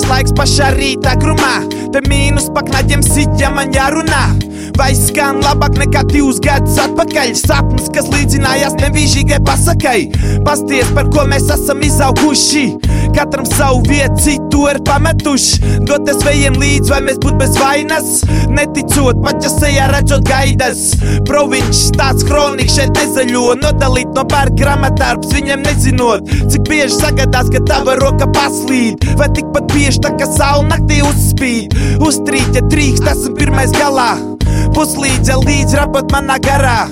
laiks pašā rītā grumā. Te mīnus paknaģiem siķa man jārunā. Vai skan labāk nekā divus gadus atpakaļ? Sapnis, kas līdzinājās nevīžīgai pasakai. Pasties, par ko mēs esam izauguši. Katram savu vietu, citu ir pametuši. Doties vējiem līdzi, vai mēs būtu bez vainas. Neticot, pača sejā redzot gaidas. Provinčs tāds kroniks šeit nezaļo. Nodalīt no pērk gramatārps viņam nezinot. Cik bieži sagadās, ka tava roka paslīd. Vai tikpat bieži tā, ka saule naktī uzspīd. Uztrīt, ja drīkst, esmu pirmais galā. Puslīdze līdz rapot manā garā.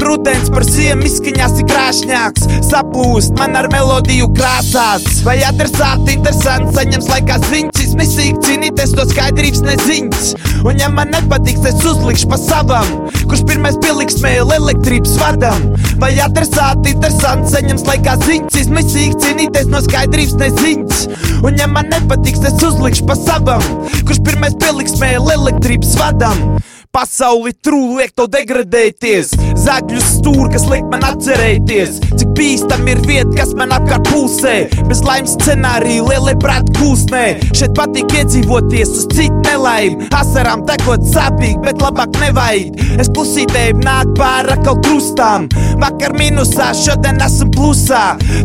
Rudens par ziemu izskaņās ir krāšņāks, saplūst man ar melodiju krāsās. Vai adresāti interesanti saņems laikā ziņas, izmisīgi cīnīties to skaidrības neziņas. Un ja man nepatiks, es uzlikšu pa savam, kurš pirmais pieliks mēlu elektrības vadam. Vai adresāti interesanti saņems laikā ziņas, izmisīgi cīnīties no skaidrības neziņas. Un ja man nepatiks, es uzlikšu pa savam, kurš pirmais pieliks mēlu elektrības vadam. Pasauli trūli liek to degradēties, zagļu stūri, kas liek man atcerēties, cik bīstam ir vieta, kas man apkārt pulsē. Bez laimes scenārija, lielai prāta kūsnē, šeit patīk iedzīvoties uz citu nelaimi. Asarām tekot sāpīgi, bet labāk nevajag. Es klusītēju nāk pāri atkal krustām, vakar minusā, šodien esmu plusā.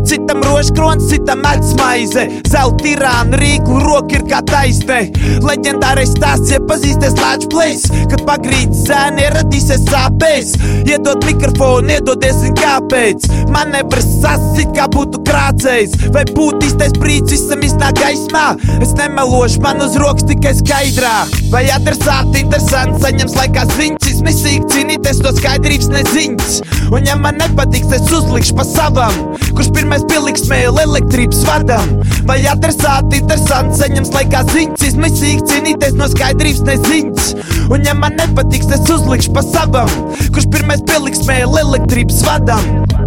Citam rožkrons, citam atsmaize, zelta tirāna, rīklu roka ir kā taisne. Leģendārais stāsts, ja pazīsties Latvijas place, kad pagrīd zēni ieradīsies sāpēs. Iedod mikrofonu, iedodies un kāpēc. Manevrs sasit, kā būtu krācējs. Vai būtu īstais brīdis, visam iznāk gaismā? Es nemelošu, man uz rokas tikai skaidrā. Vai adresāti interesanti saņems laikā ziņas, izmisīgi cīnīties to skaidrības neziņas. Un ja man nepatiks, es uzlikšu pa savam, kurš pirmais pieliks mēlu elektrības vadam. Vai adresāti interesanti saņems laikā ziņas, izmisīgi cīnīties no skaidrības neziņas. Un ja man nepatiks, es uzlikšu pa savam, kurš pirmais pieliks mēlu elektrības vadam.